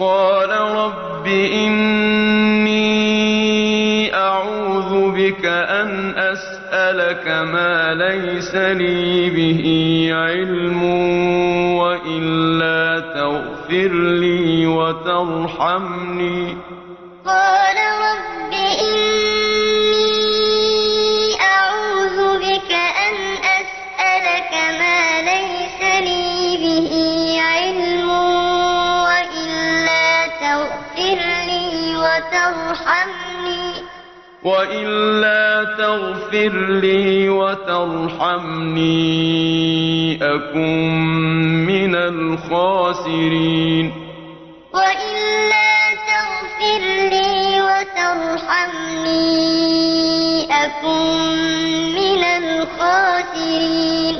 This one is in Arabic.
قَالَ رَبِّ إِنِّي أَعُوذُ بِكَ أَنْ أَسْأَلَكَ مَا لَيْسَ لِي بِهِ عِلْمٌ ۖ وَإِلَّا تَغْفِرْ لِي وَتَرْحَمْنِي. قَالَ رَبِّ إِنِّي أَعُوذُ بِكَ أَنْ أَسْأَلَكَ مَا تغفر لي وترحمني. وإلا تغفر لي وترحمني أكن من الخاسرين. وإلا تغفر لي وترحمني أكن من الخاسرين.